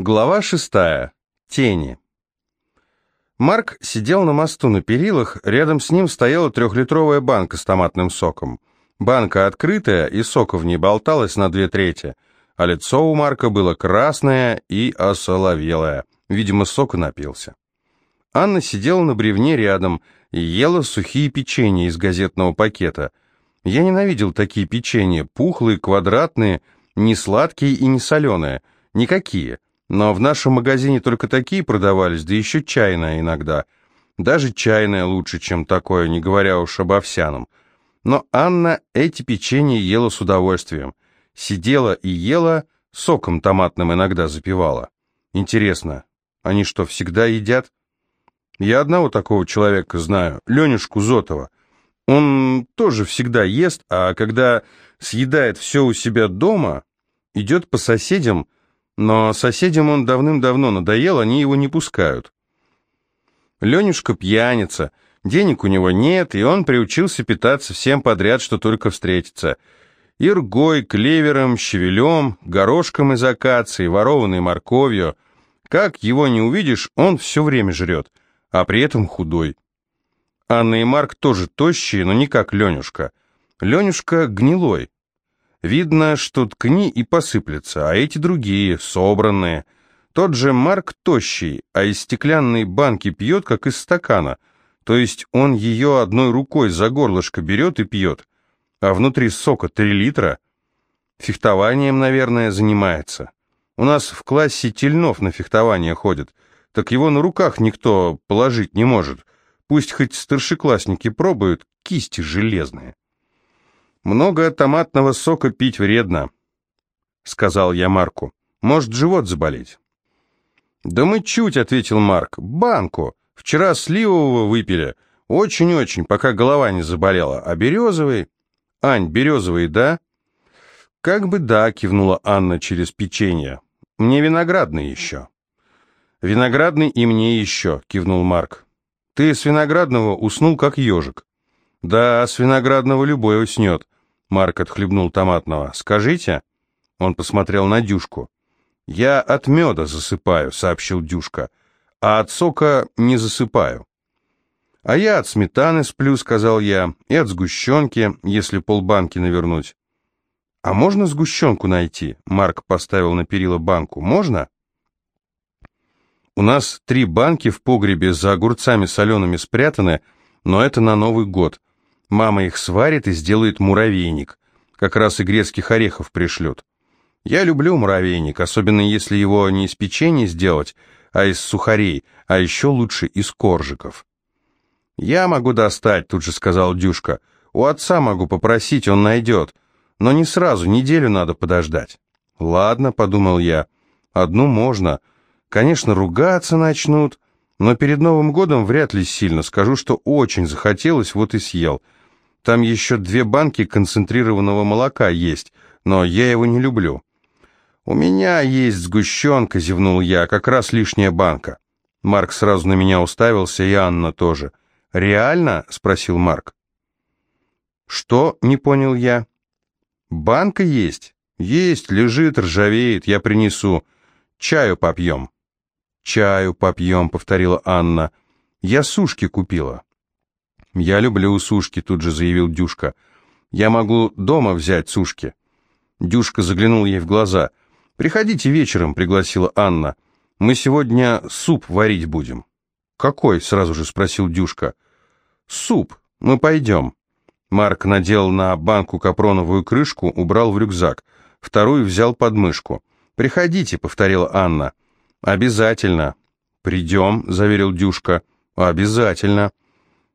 Глава шестая. Тени. Марк сидел на мосту на перилах, рядом с ним стояла трехлитровая банка с томатным соком. Банка открытая, и сока в ней болталось на две трети, а лицо у Марка было красное и осоловелое. Видимо, сок напился. Анна сидела на бревне рядом и ела сухие печенья из газетного пакета. Я ненавидел такие печенья, пухлые, квадратные, не сладкие и не соленые, никакие. Но в нашем магазине только такие продавались, да еще чайная иногда. Даже чайная лучше, чем такое, не говоря уж об овсяном. Но Анна эти печенья ела с удовольствием. Сидела и ела, соком томатным иногда запивала. Интересно, они что, всегда едят? Я одного такого человека знаю, Ленюшку Зотова. Он тоже всегда ест, а когда съедает все у себя дома, идет по соседям, но соседям он давным-давно надоел, они его не пускают. Ленюшка пьяница, денег у него нет, и он приучился питаться всем подряд, что только встретится. Иргой, клевером, щавелем, горошком из акации, ворованной морковью. Как его не увидишь, он все время жрет, а при этом худой. Анна и Марк тоже тощие, но не как Ленюшка. Ленюшка гнилой. Видно, что ткни и посыплется, а эти другие, собранные. Тот же Марк тощий, а из стеклянной банки пьет, как из стакана. То есть он ее одной рукой за горлышко берет и пьет. А внутри сока три литра. Фехтованием, наверное, занимается. У нас в классе Тельнов на фехтование ходит. Так его на руках никто положить не может. Пусть хоть старшеклассники пробуют, кисти железные. «Много томатного сока пить вредно», — сказал я Марку. «Может, живот заболеть». «Да мы чуть», — ответил Марк. «Банку. Вчера сливового выпили. Очень-очень, пока голова не заболела. А березовый...» «Ань, березовый, да?» «Как бы да», — кивнула Анна через печенье. «Мне виноградный еще». «Виноградный и мне еще», — кивнул Марк. «Ты с виноградного уснул, как ежик». «Да, с виноградного любой уснет», — Марк отхлебнул томатного. «Скажите?» Он посмотрел на Дюшку. «Я от меда засыпаю», — сообщил Дюшка, — «а от сока не засыпаю». «А я от сметаны сплю», — сказал я, — «и от сгущенки, если полбанки навернуть». «А можно сгущенку найти?» — Марк поставил на перила банку. «Можно?» «У нас три банки в погребе за огурцами солеными спрятаны, но это на Новый год. Мама их сварит и сделает муравейник. Как раз и грецких орехов пришлет. Я люблю муравейник, особенно если его не из печенья сделать, а из сухарей, а еще лучше из коржиков. «Я могу достать», — тут же сказал Дюшка. «У отца могу попросить, он найдет. Но не сразу, неделю надо подождать». «Ладно», — подумал я, — «одну можно. Конечно, ругаться начнут, но перед Новым годом вряд ли сильно. Скажу, что очень захотелось, вот и съел». Там еще две банки концентрированного молока есть, но я его не люблю. «У меня есть сгущенка», — зевнул я, — «как раз лишняя банка». Марк сразу на меня уставился, и Анна тоже. «Реально?» — спросил Марк. «Что?» — не понял я. «Банка есть?» «Есть, лежит, ржавеет, я принесу. Чаю попьем». «Чаю попьем», — повторила Анна. «Я сушки купила». «Я люблю сушки», — тут же заявил Дюшка. «Я могу дома взять сушки». Дюшка заглянул ей в глаза. «Приходите вечером», — пригласила Анна. «Мы сегодня суп варить будем». «Какой?» — сразу же спросил Дюшка. «Суп. Мы пойдем». Марк надел на банку капроновую крышку, убрал в рюкзак. Вторую взял под мышку. «Приходите», — повторила Анна. «Обязательно». «Придем», — заверил Дюшка. «Обязательно».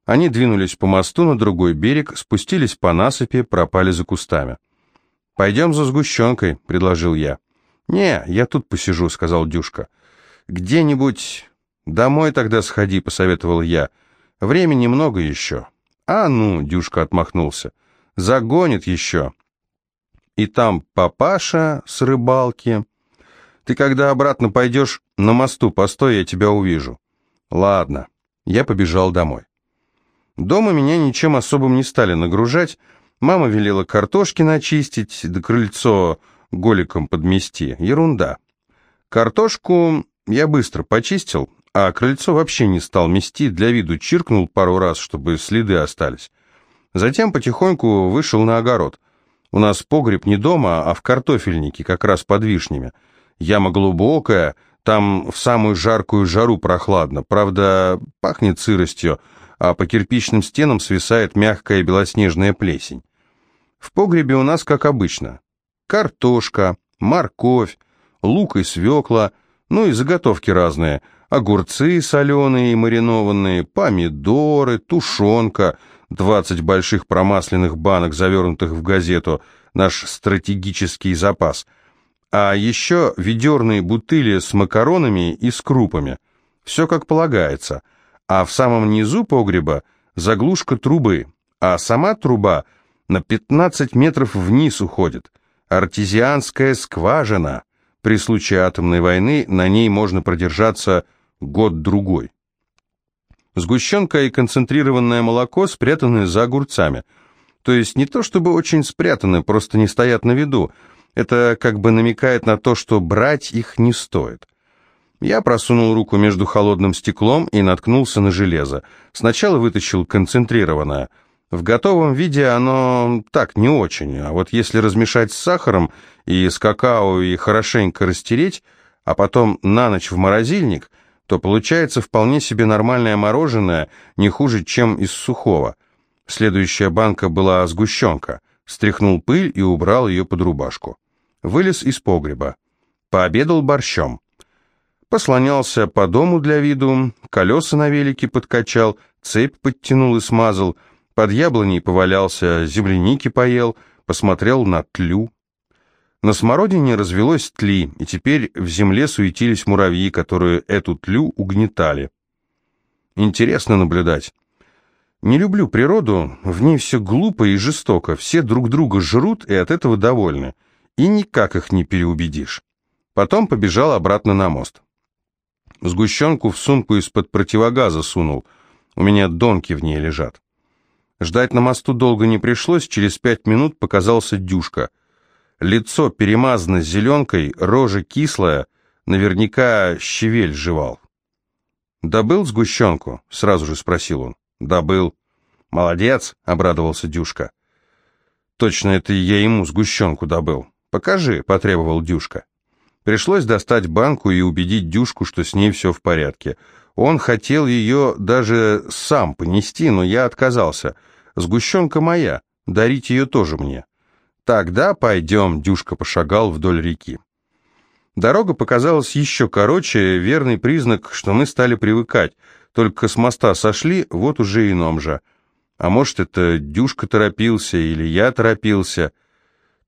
Они двинулись по мосту на другой берег, спустились по насыпи, пропали за кустами. «Пойдем за сгущенкой», — предложил я. «Не, я тут посижу», — сказал Дюшка. «Где-нибудь домой тогда сходи», — посоветовал я. «Времени много еще». «А ну», — Дюшка отмахнулся, — «загонит еще». «И там папаша с рыбалки. Ты когда обратно пойдешь, на мосту постой, я тебя увижу». «Ладно». Я побежал домой. Дома меня ничем особым не стали нагружать. Мама велела картошки начистить, да крыльцо голиком подмести. Ерунда. Картошку я быстро почистил, а крыльцо вообще не стал мести, для виду чиркнул пару раз, чтобы следы остались. Затем потихоньку вышел на огород. У нас погреб не дома, а в картофельнике, как раз под вишнями. Яма глубокая, там в самую жаркую жару прохладно, правда, пахнет сыростью, а по кирпичным стенам свисает мягкая белоснежная плесень. В погребе у нас как обычно. Картошка, морковь, лук и свекла, ну и заготовки разные – огурцы соленые и маринованные, помидоры, тушенка, 20 больших промасленных банок, завернутых в газету, наш стратегический запас, а еще ведерные бутыли с макаронами и с крупами. Все как полагается. А в самом низу погреба заглушка трубы, а сама труба на 15 метров вниз уходит. Артезианская скважина. При случае атомной войны на ней можно продержаться год-другой. Сгущенка и концентрированное молоко спрятаны за огурцами. То есть не то чтобы очень спрятаны, просто не стоят на виду. Это как бы намекает на то, что брать их не стоит. Я просунул руку между холодным стеклом и наткнулся на железо. Сначала вытащил концентрированное. В готовом виде оно так не очень, а вот если размешать с сахаром и с какао и хорошенько растереть, а потом на ночь в морозильник – то получается вполне себе нормальное мороженое, не хуже, чем из сухого. Следующая банка была сгущенка. Стряхнул пыль и убрал ее под рубашку. Вылез из погреба. Пообедал борщом. Послонялся по дому для виду, колеса на велике подкачал, цепь подтянул и смазал, под яблоней повалялся, земляники поел, посмотрел на тлю. На смородине развелось тли, и теперь в земле суетились муравьи, которые эту тлю угнетали. Интересно наблюдать. Не люблю природу, в ней все глупо и жестоко, все друг друга жрут и от этого довольны, и никак их не переубедишь. Потом побежал обратно на мост. Сгущенку в сумку из-под противогаза сунул, у меня донки в ней лежат. Ждать на мосту долго не пришлось, через пять минут показался Дюшка — Лицо перемазано зеленкой, рожа кислая, наверняка щавель жевал. «Добыл сгущенку?» — сразу же спросил он. «Добыл». «Молодец!» — обрадовался Дюшка. «Точно это я ему сгущенку добыл. Покажи», — потребовал Дюшка. Пришлось достать банку и убедить Дюшку, что с ней все в порядке. Он хотел ее даже сам понести, но я отказался. Сгущенка моя, дарить ее тоже мне. «Тогда пойдем», — Дюшка пошагал вдоль реки. Дорога показалась еще короче, верный признак, что мы стали привыкать. Только с моста сошли, вот уже и Номжа. А может, это Дюшка торопился или я торопился.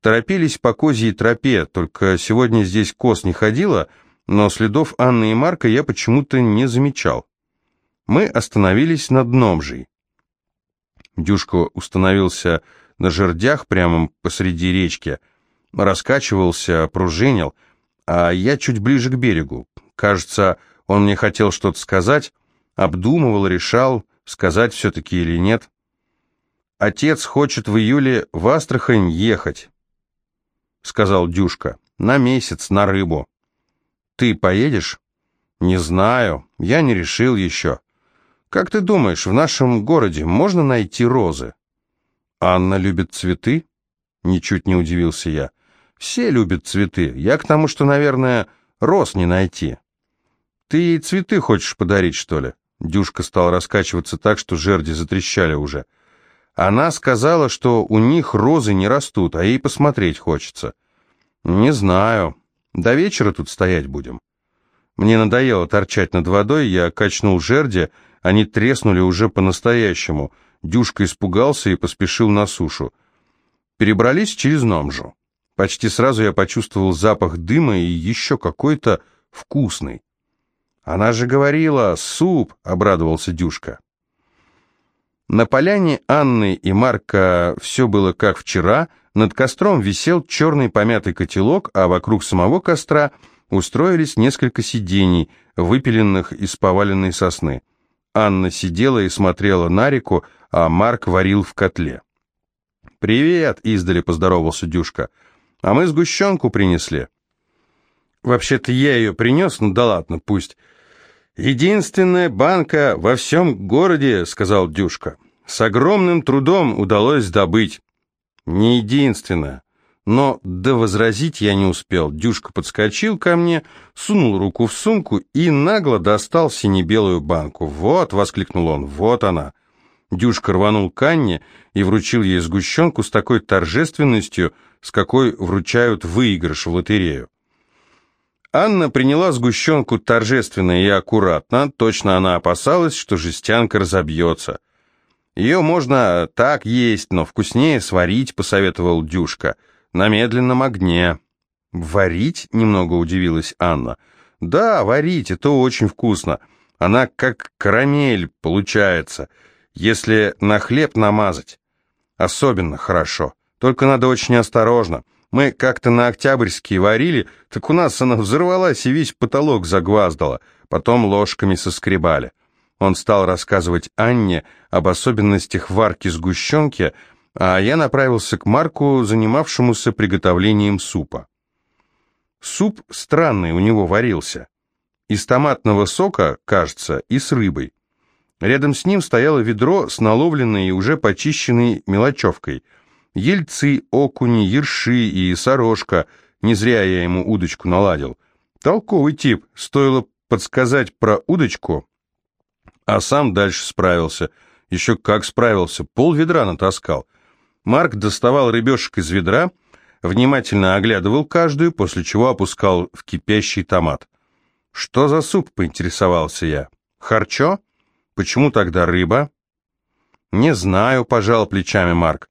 Торопились по козьей тропе, только сегодня здесь коз не ходила, но следов Анны и Марка я почему-то не замечал. Мы остановились над Номжей. Дюшка установился на жердях прямо посреди речки, раскачивался, пружинил, а я чуть ближе к берегу. Кажется, он мне хотел что-то сказать, обдумывал, решал, сказать все-таки или нет. «Отец хочет в июле в Астрахань ехать», — сказал Дюшка, — «на месяц, на рыбу». «Ты поедешь?» «Не знаю, я не решил еще». «Как ты думаешь, в нашем городе можно найти розы?» «Анна любит цветы?» Ничуть не удивился я. «Все любят цветы. Я к тому, что, наверное, роз не найти». «Ты ей цветы хочешь подарить, что ли?» Дюшка стал раскачиваться так, что жерди затрещали уже. Она сказала, что у них розы не растут, а ей посмотреть хочется. «Не знаю. До вечера тут стоять будем». Мне надоело торчать над водой, я качнул жерди, они треснули уже по-настоящему — Дюшка испугался и поспешил на сушу. Перебрались через Номжу. Почти сразу я почувствовал запах дыма и еще какой-то вкусный. «Она же говорила, суп!» — обрадовался Дюшка. На поляне Анны и Марка все было как вчера, над костром висел черный помятый котелок, а вокруг самого костра устроились несколько сидений, выпиленных из поваленной сосны. Анна сидела и смотрела на реку, а Марк варил в котле. «Привет!» — издали поздоровался Дюшка. «А мы сгущенку принесли». Вообще-то я ее принес, ну да ладно, пусть. «Единственная банка во всем городе», — сказал Дюшка. «С огромным трудом удалось добыть». «Не единственная». Но да возразить я не успел. Дюшка подскочил ко мне, сунул руку в сумку и нагло достал сине-белую банку. «Вот!» — воскликнул он. «Вот она!» Дюшка рванул к Анне и вручил ей сгущенку с такой торжественностью, с какой вручают выигрыш в лотерею. Анна приняла сгущенку торжественно и аккуратно, точно она опасалась, что жестянка разобьется. «Ее можно так есть, но вкуснее сварить», — посоветовал Дюшка, — «на медленном огне». «Варить?» — немного удивилась Анна. «Да, варить, это очень вкусно. Она как карамель получается, если на хлеб намазать. Особенно хорошо, только надо очень осторожно». Мы как-то на Октябрьские варили, так у нас она взорвалась и весь потолок загваздала, потом ложками соскребали. Он стал рассказывать Анне об особенностях варки сгущенки, а я направился к Марку, занимавшемуся приготовлением супа. Суп странный у него варился. Из томатного сока, кажется, и с рыбой. Рядом с ним стояло ведро с наловленной и уже почищенной мелочевкой – Ельцы, окуни, ерши и сорожка. Не зря я ему удочку наладил. Толковый тип. Стоило подсказать про удочку, а сам дальше справился. Еще как справился. Пол ведра натаскал. Марк доставал рыбешек из ведра, внимательно оглядывал каждую, после чего опускал в кипящий томат. «Что за суп?» — поинтересовался я. «Харчо? Почему тогда рыба?» «Не знаю», — пожал плечами Марк.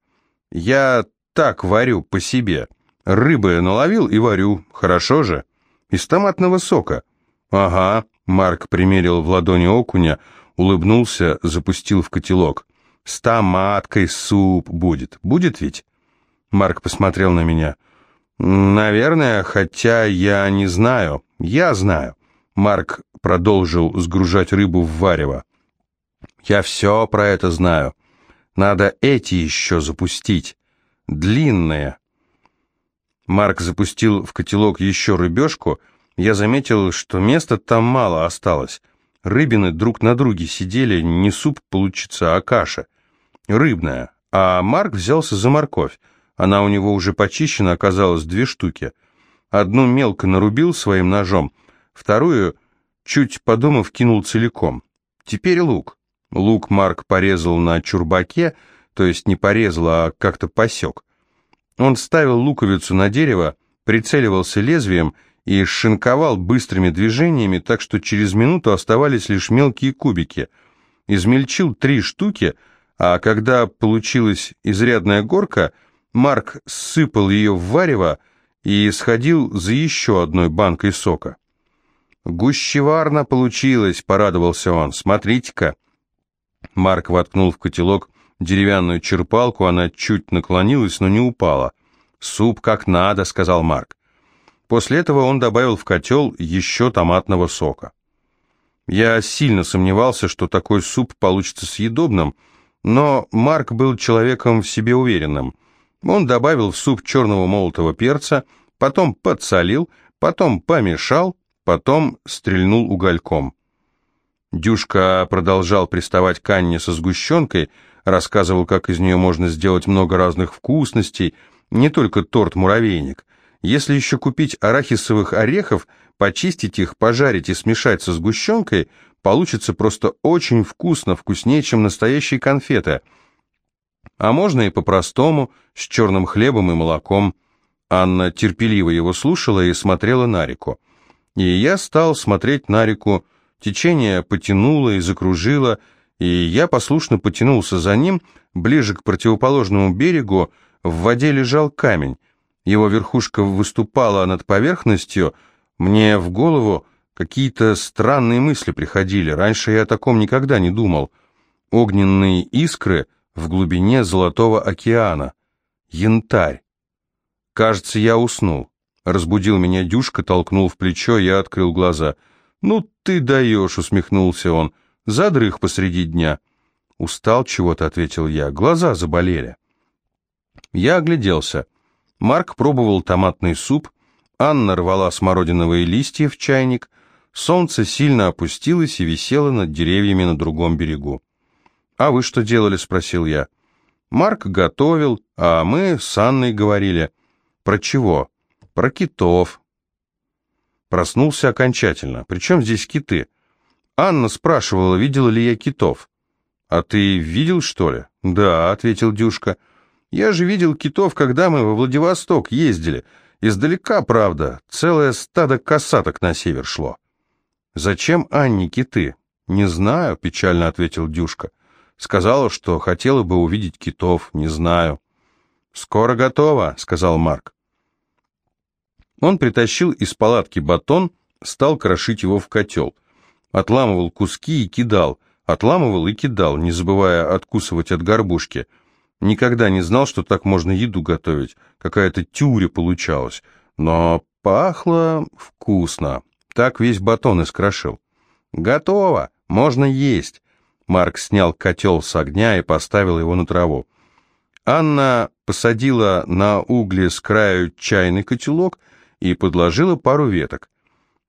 Я так варю по себе. Рыбы наловил и варю. Хорошо же? Из томатного сока. Ага. Марк примерил в ладони окуня, улыбнулся, запустил в котелок. С томаткой суп будет. Будет ведь? Марк посмотрел на меня. Наверное, хотя я не знаю. Я знаю. Марк продолжил сгружать рыбу в варево. Я все про это знаю. Надо эти еще запустить. Длинные. Марк запустил в котелок еще рыбешку. Я заметил, что места там мало осталось. Рыбины друг на друге сидели, не суп получится, а каша. Рыбная. А Марк взялся за морковь. Она у него уже почищена, оказалось две штуки. Одну мелко нарубил своим ножом, вторую, чуть подумав, кинул целиком. Теперь лук. Лук Марк порезал на чурбаке, то есть не порезал, а как-то посек. Он ставил луковицу на дерево, прицеливался лезвием и шинковал быстрыми движениями, так что через минуту оставались лишь мелкие кубики. Измельчил три штуки, а когда получилась изрядная горка, Марк сыпал ее в варево и сходил за еще одной банкой сока. «Гущеварно получилось», — порадовался он, — «смотрите-ка». Марк воткнул в котелок деревянную черпалку, она чуть наклонилась, но не упала. «Суп как надо», — сказал Марк. После этого он добавил в котел еще томатного сока. Я сильно сомневался, что такой суп получится съедобным, но Марк был человеком в себе уверенным. Он добавил в суп черного молотого перца, потом подсолил, потом помешал, потом стрельнул угольком. Дюшка продолжал приставать к Анне со сгущенкой, рассказывал, как из нее можно сделать много разных вкусностей, не только торт-муравейник. Если еще купить арахисовых орехов, почистить их, пожарить и смешать со сгущенкой, получится просто очень вкусно, вкуснее, чем настоящие конфеты. А можно и по-простому, с черным хлебом и молоком. Анна терпеливо его слушала и смотрела на реку. И я стал смотреть на реку, Течение потянуло и закружило, и я послушно потянулся за ним, ближе к противоположному берегу, в воде лежал камень. Его верхушка выступала над поверхностью, мне в голову какие-то странные мысли приходили, раньше я о таком никогда не думал. Огненные искры в глубине Золотого океана. Янтарь. Кажется, я уснул. Разбудил меня Дюшка, толкнул в плечо, я открыл глаза — «Ну ты даешь», — усмехнулся он, — «задрых посреди дня». «Устал чего-то», — ответил я, — «глаза заболели». Я огляделся. Марк пробовал томатный суп, Анна рвала смородиновые листья в чайник. Солнце сильно опустилось и висело над деревьями на другом берегу. «А вы что делали?» — спросил я. Марк готовил, а мы с Анной говорили. Про чего? Про китов. Проснулся окончательно. Причем здесь киты? Анна спрашивала, видела ли я китов. «А ты видел, что ли?» «Да», — ответил Дюшка. «Я же видел китов, когда мы во Владивосток ездили. Издалека, правда, целое стадо косаток на север шло». «Зачем Анне киты?» «Не знаю», — печально ответил Дюшка. Сказала, что хотела бы увидеть китов, не знаю. «Скоро готово», — сказал Марк. Он притащил из палатки батон, стал крошить его в котел. Отламывал куски и кидал, отламывал и кидал, не забывая откусывать от горбушки. Никогда не знал, что так можно еду готовить. Какая-то тюря получалась. Но пахло вкусно. Так весь батон искрошил. «Готово! Можно есть!» Марк снял котел с огня и поставил его на траву. Анна посадила на угли с краю чайный котелок и подложила пару веток.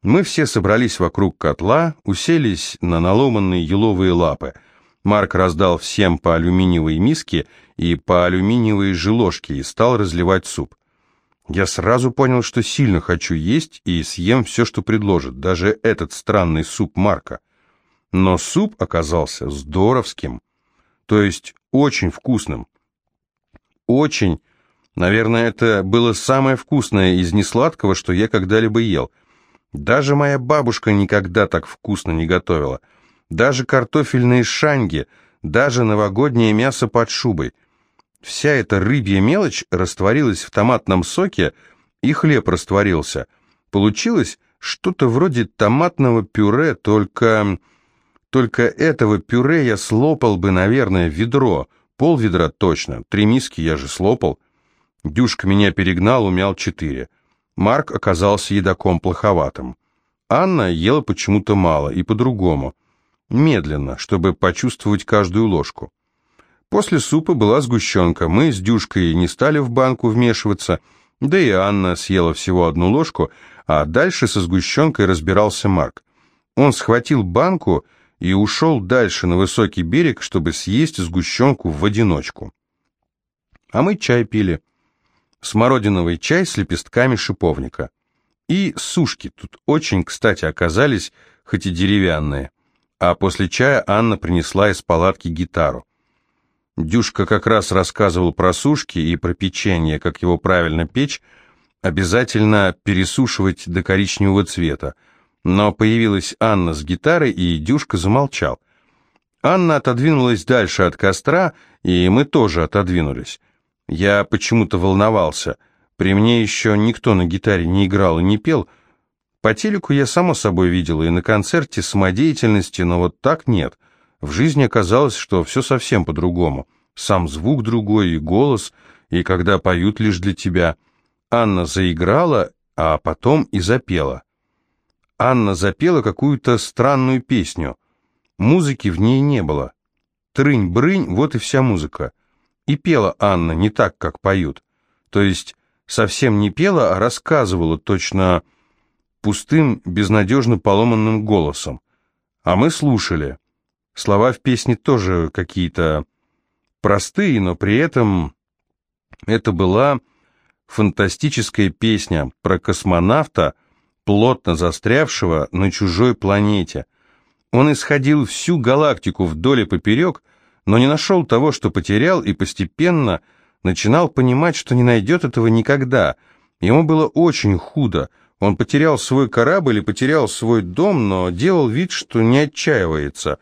Мы все собрались вокруг котла, уселись на наломанные еловые лапы. Марк раздал всем по алюминиевой миске и по алюминиевой же ложке и стал разливать суп. Я сразу понял, что сильно хочу есть и съем все, что предложат, даже этот странный суп Марка. Но суп оказался здоровским, то есть очень вкусным. Очень, наверное, это было самое вкусное из несладкого, что я когда-либо ел. Даже моя бабушка никогда так вкусно не готовила. Даже картофельные шанги, даже новогоднее мясо под шубой. Вся эта рыбья мелочь растворилась в томатном соке, и хлеб растворился. Получилось что-то вроде томатного пюре, только... Только этого пюре я слопал бы, наверное, ведро. Пол ведра точно. Три миски я же слопал. Дюшка меня перегнал, умял четыре. Марк оказался едоком плоховатым. Анна ела почему-то мало и по-другому. Медленно, чтобы почувствовать каждую ложку. После супа была сгущенка. Мы с Дюшкой не стали в банку вмешиваться, да и Анна съела всего одну ложку, а дальше со сгущенкой разбирался Марк. Он схватил банку и ушел дальше на высокий берег, чтобы съесть сгущенку в одиночку. А мы чай пили. Смородиновый чай с лепестками шиповника. И сушки тут очень, кстати, оказались, хоть и деревянные. А после чая Анна принесла из палатки гитару. Дюшка как раз рассказывал про сушки и про печенье, как его правильно печь, обязательно пересушивать до коричневого цвета, но появилась Анна с гитарой, и Дюшка замолчал. Анна отодвинулась дальше от костра, и мы тоже отодвинулись. Я почему-то волновался. При мне еще никто на гитаре не играл и не пел. По телеку я само собой видела, и на концерте самодеятельности, но вот так нет. В жизни оказалось, что все совсем по-другому. Сам звук другой, и голос, и когда поют лишь для тебя. Анна заиграла, а потом и запела. Анна запела какую-то странную песню. Музыки в ней не было. Трынь-брынь, вот и вся музыка. И пела Анна не так, как поют. То есть совсем не пела, а рассказывала точно пустым, безнадежно поломанным голосом. А мы слушали. Слова в песне тоже какие-то простые, но при этом это была фантастическая песня про космонавта, плотно застрявшего на чужой планете. Он исходил всю галактику вдоль и поперек, но не нашел того, что потерял, и постепенно начинал понимать, что не найдет этого никогда. Ему было очень худо. Он потерял свой корабль и потерял свой дом, но делал вид, что не отчаивается.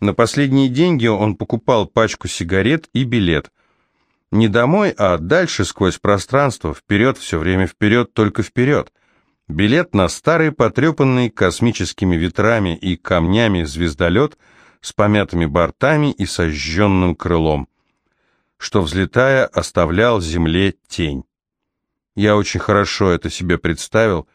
На последние деньги он покупал пачку сигарет и билет. Не домой, а дальше сквозь пространство, вперед, все время вперед, только вперед. Билет на старый потрепанный космическими ветрами и камнями звездолет с помятыми бортами и сожженным крылом, что, взлетая, оставлял Земле тень. Я очень хорошо это себе представил.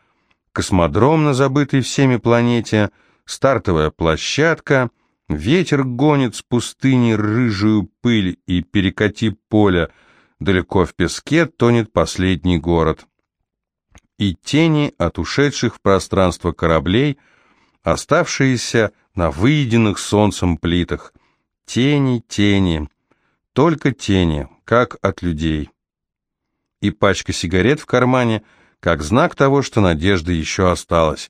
Космодром на забытой всеми планете, стартовая площадка, ветер гонит с пустыни рыжую пыль и перекати поля, далеко в песке тонет последний город. и тени от ушедших в пространство кораблей, оставшиеся на выеденных солнцем плитах. Тени, тени, только тени, как от людей. И пачка сигарет в кармане, как знак того, что надежда еще осталась.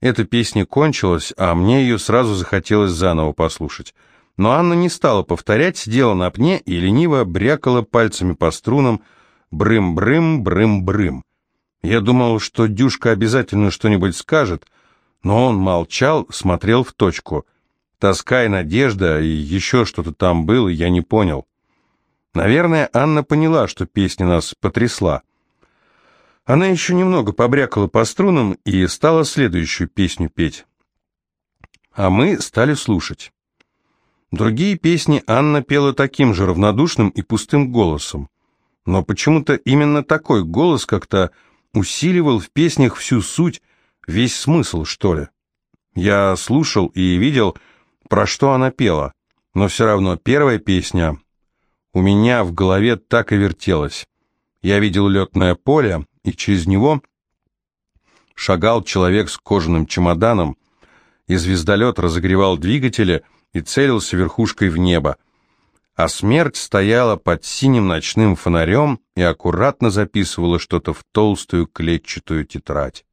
Эта песня кончилась, а мне ее сразу захотелось заново послушать. Но Анна не стала повторять, сидела на пне и лениво брякала пальцами по струнам «брым-брым, брым-брым». Я думал, что Дюшка обязательно что-нибудь скажет, но он молчал, смотрел в точку. Тоска и надежда, и еще что-то там было, я не понял. Наверное, Анна поняла, что песня нас потрясла. Она еще немного побрякала по струнам и стала следующую песню петь. А мы стали слушать. Другие песни Анна пела таким же равнодушным и пустым голосом. Но почему-то именно такой голос как-то усиливал в песнях всю суть, весь смысл, что ли. Я слушал и видел, про что она пела, но все равно первая песня у меня в голове так и вертелась. Я видел летное поле, и через него шагал человек с кожаным чемоданом, и звездолет разогревал двигатели и целился верхушкой в небо, а смерть стояла под синим ночным фонарем и аккуратно записывала что-то в толстую клетчатую тетрадь.